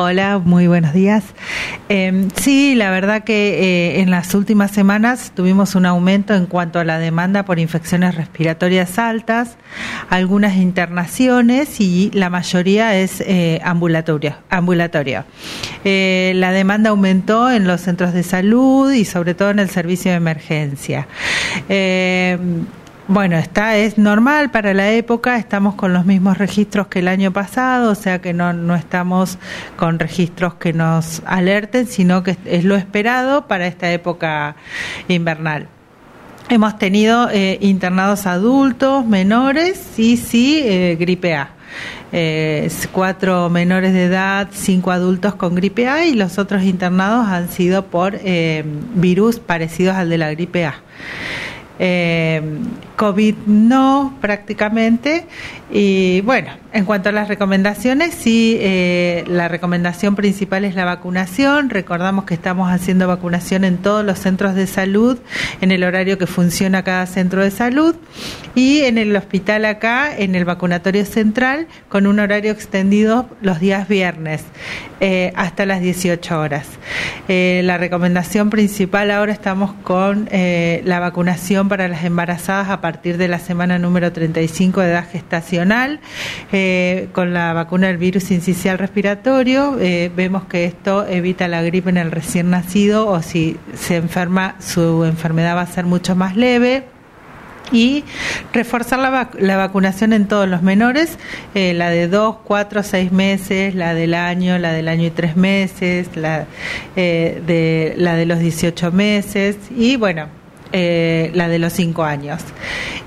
Hola, muy buenos días. Eh, sí, la verdad que eh, en las últimas semanas tuvimos un aumento en cuanto a la demanda por infecciones respiratorias altas, algunas internaciones y la mayoría es eh, ambulatoria. ambulatoria. Eh, la demanda aumentó en los centros de salud y sobre todo en el servicio de emergencia. Bueno, está es normal para la época, estamos con los mismos registros que el año pasado, o sea que no, no estamos con registros que nos alerten, sino que es lo esperado para esta época invernal. Hemos tenido eh, internados adultos, menores y sí, eh, gripe A. Eh, cuatro menores de edad, cinco adultos con gripe A y los otros internados han sido por eh, virus parecidos al de la gripe A. Eh, COVID no prácticamente. Y bueno, en cuanto a las recomendaciones, sí, eh, la recomendación principal es la vacunación. Recordamos que estamos haciendo vacunación en todos los centros de salud, en el horario que funciona cada centro de salud y en el hospital acá, en el vacunatorio central, con un horario extendido los días viernes eh, hasta las 18 horas. La recomendación principal ahora estamos con la vacunación para las embarazadas a partir de la semana número 35 de edad gestacional, eh, con la vacuna del virus incisional respiratorio. Eh, vemos que esto evita la gripe en el recién nacido o si se enferma, su enfermedad va a ser mucho más leve y reforzar la, vac la, vacunación en todos los menores, eh, la de 2, 4, 6 meses, la del año, la del año y 3 meses, la, de, la de los 18 meses y bueno, eh, la de los 5 años.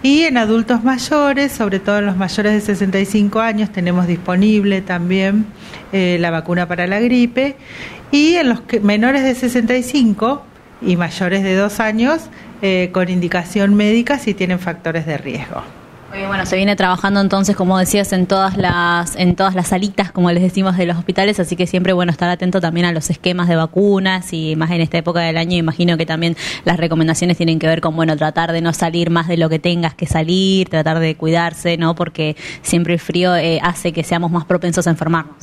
Y en adultos mayores, sobre todo en los mayores de 65 años, tenemos disponible también eh, la vacuna para la gripe. Y en los menores de 65 y mayores de 2 años, eh, con indicación médica si tienen factores de riesgo. Bueno, se viene trabajando entonces, como decías, en todas las en todas las salitas, como les decimos, de los hospitales, así que siempre bueno estar atento también a los esquemas de vacunas y más en esta época del año, imagino que también las recomendaciones tienen que ver con bueno tratar de no salir más de lo que tengas que salir, tratar de cuidarse, ¿no? Porque siempre el frío eh, hace que seamos más propensos a enfermarnos.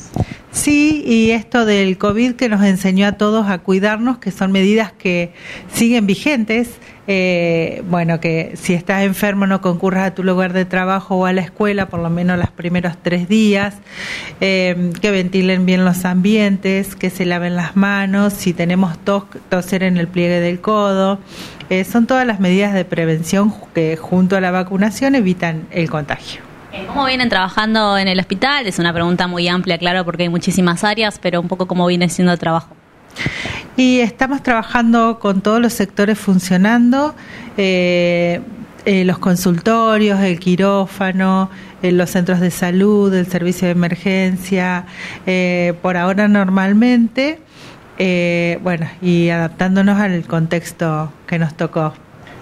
Sí, y esto del COVID que nos enseñó a todos a cuidarnos, que son medidas que siguen vigentes. Eh, bueno, que si estás enfermo no concurras a tu lugar de trabajo o a la escuela por lo menos los primeros tres días, eh, que ventilen bien los ambientes, que se laven las manos, si tenemos tos, toser en el pliegue del codo. Eh, son todas las medidas de prevención que junto a la vacunación evitan el contagio. ¿Cómo vienen trabajando en el hospital? Es una pregunta muy amplia, claro, porque hay muchísimas áreas, pero un poco cómo viene siendo el trabajo. Y estamos trabajando con todos los sectores funcionando, eh, eh, los consultorios, el quirófano, eh, los centros de salud, el servicio de emergencia, eh, por ahora normalmente, bueno, y adaptándonos al contexto que nos tocó.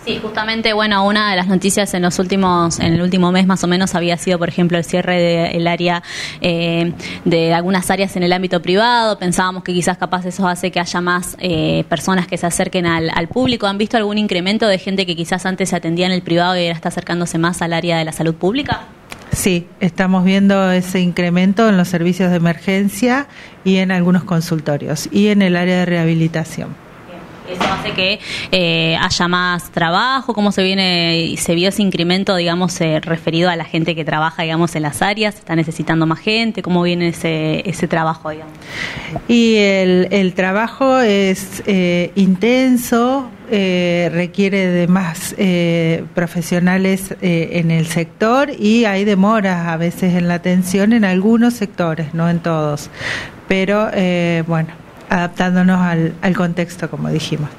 Sí, justamente, bueno, una de las noticias en los últimos, en el último mes más o menos había sido, por ejemplo, el cierre del área eh, de algunas áreas en el ámbito privado. Pensábamos que quizás capaz eso hace que haya más eh, personas que se acerquen al, al, público. ¿Han visto algún incremento de gente que quizás antes se atendía en el privado y ahora está acercándose más al área de la salud pública? Sí, estamos viendo ese incremento en los servicios de emergencia y en algunos consultorios y en el área de rehabilitación. Eso hace que eh, haya más trabajo. ¿Cómo se viene se vio ese incremento, digamos, eh, referido a la gente que trabaja, digamos, en las áreas? ¿Está necesitando más gente? ¿Cómo viene ese, ese trabajo, digamos? Y el, el trabajo es eh, intenso, eh, requiere de más eh, profesionales eh, en el sector y hay demoras a veces en la atención en algunos sectores, no en todos. Pero bueno, adaptándonos al, al contexto, como dijimos.